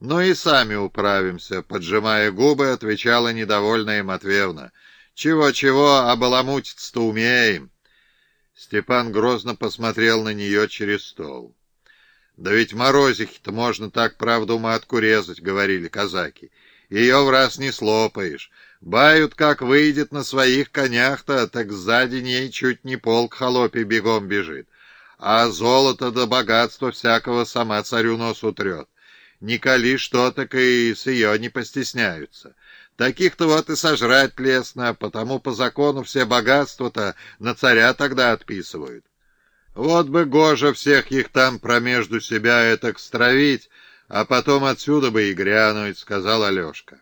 «Ну и сами управимся», — поджимая губы, отвечала недовольная Матвеевна. «Чего-чего, а баламутиться-то умеем». Степан грозно посмотрел на нее через стол. «Да ведь морозихи-то можно так, правду, матку резать», — говорили казаки. «Ее в раз не слопаешь. Бают, как выйдет на своих конях-то, так сзади ней чуть не полк холопий бегом бежит. А золото да богатство всякого сама царю нос утрет. Николи что, так и с ее не постесняются. Таких-то вот и сожрать лестно, потому по закону все богатства-то на царя тогда отписывают. Вот бы гоже всех их там промежду себя это стравить, а потом отсюда бы и грянуть, — сказал Алешка.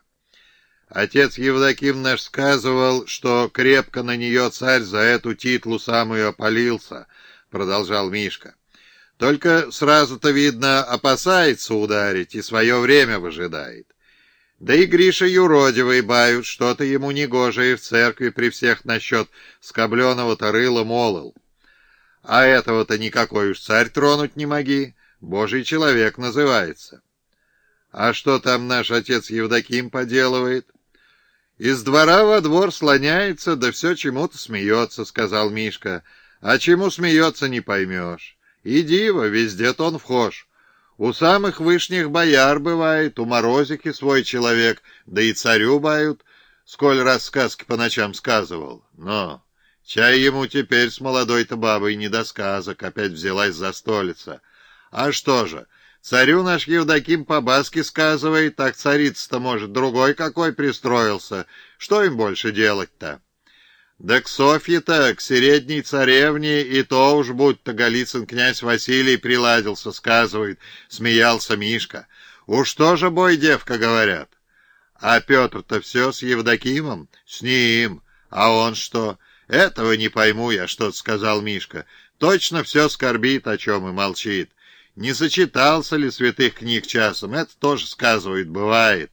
Отец Евдоким наш сказывал, что крепко на нее царь за эту титлу самую опалился, — продолжал Мишка. Только сразу-то, видно, опасается ударить и свое время выжидает. Да и Гриша юродивый бают, что-то ему негоже и в церкви при всех насчет скобленого-то рыла молол. А этого-то никакой уж царь тронуть не моги, божий человек называется. А что там наш отец Евдоким поделывает? — из двора во двор слоняется, да все чему-то смеется, — сказал Мишка. А чему смеется, не поймешь. И диво, везде-то он вхож. У самых вышних бояр бывает, у морозики свой человек, да и царю бают, сколь раз сказки по ночам сказывал. Но чай ему теперь с молодой-то бабой не до сказок, опять взялась за столица. А что же, Царю наш Евдоким по-баски сказывает, так царица-то, может, другой какой пристроился. Что им больше делать-то? Да к Софье-то, к средней царевне, и то уж будь-то Голицын князь Василий приладился, сказывает, смеялся Мишка. Уж тоже бой девка, говорят. А Петр-то все с Евдокимом? С ним. А он что? Этого не пойму я, что-то сказал Мишка. Точно все скорбит, о чем и молчит. Не сочетался ли святых книг часом? Это тоже сказывает, бывает.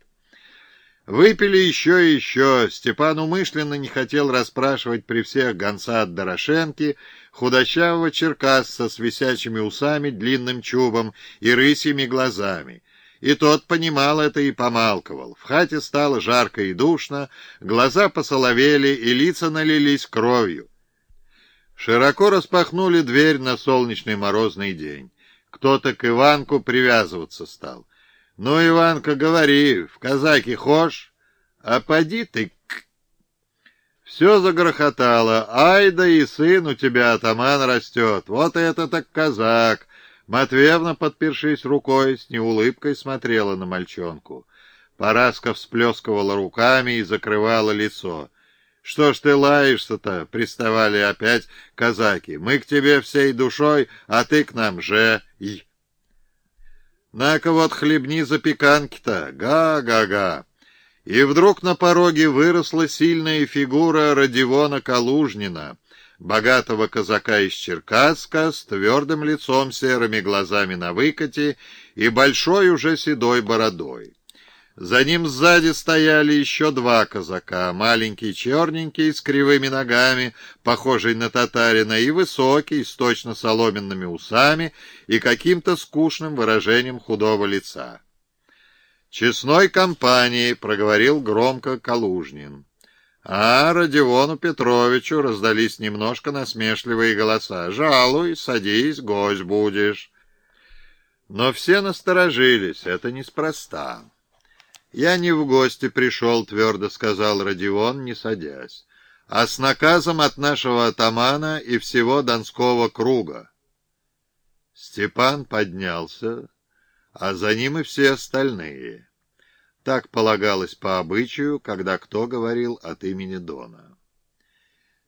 Выпили еще и еще. Степан умышленно не хотел расспрашивать при всех гонца от Дорошенки, худощавого черкасца с висячими усами, длинным чубом и рысьими глазами. И тот понимал это и помалковал. В хате стало жарко и душно, глаза посоловели и лица налились кровью. Широко распахнули дверь на солнечный морозный день. Кто-то к Иванку привязываться стал. «Ну, Иванка, говори, в казаки хошь? А поди ты к...» Все загрохотало. «Ай да и сын у тебя, атаман, растет. Вот это так казак!» Матвеевна, подпершись рукой, с неулыбкой смотрела на мальчонку. Параска всплескивала руками и закрывала лицо. «Что ж ты лаешься-то?» — приставали опять казаки. «Мы к тебе всей душой, а ты к нам же и...» «На-ка вот хлебни запеканки-то! Га-га-га!» И вдруг на пороге выросла сильная фигура Родивона Калужнина, богатого казака из Черкасска, с твердым лицом, серыми глазами на выкате и большой уже седой бородой. За ним сзади стояли еще два казака, маленький черненький с кривыми ногами, похожий на татарина, и высокий, с точно соломенными усами и каким-то скучным выражением худого лица. «Честной компанией», — проговорил громко Калужнин. А Родиону Петровичу раздались немножко насмешливые голоса. «Жалуй, садись, гость будешь». Но все насторожились, это неспроста. «Я не в гости пришел», — твердо сказал Родион, не садясь, «а с наказом от нашего атамана и всего Донского круга». Степан поднялся, а за ним и все остальные. Так полагалось по обычаю, когда кто говорил от имени Дона.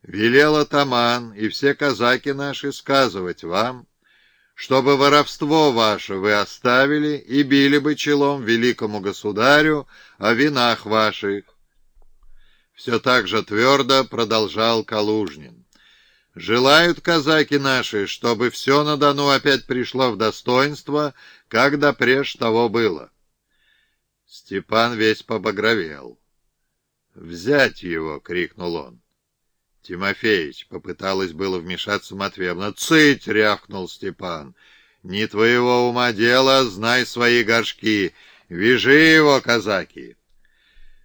«Велел атаман и все казаки наши сказывать вам, чтобы воровство ваше вы оставили и били бы челом великому государю о винах ваших. Все так же твердо продолжал Калужнин. Желают казаки наши, чтобы все на Дону опять пришло в достоинство, как допреж того было. Степан весь побагровел. «Взять его!» — крикнул он. Тимофеич, попыталась было вмешаться Матвеевна. «Цыть!» — рявкнул Степан. «Не твоего ума дело, знай свои горшки. «Вяжи его, казаки!»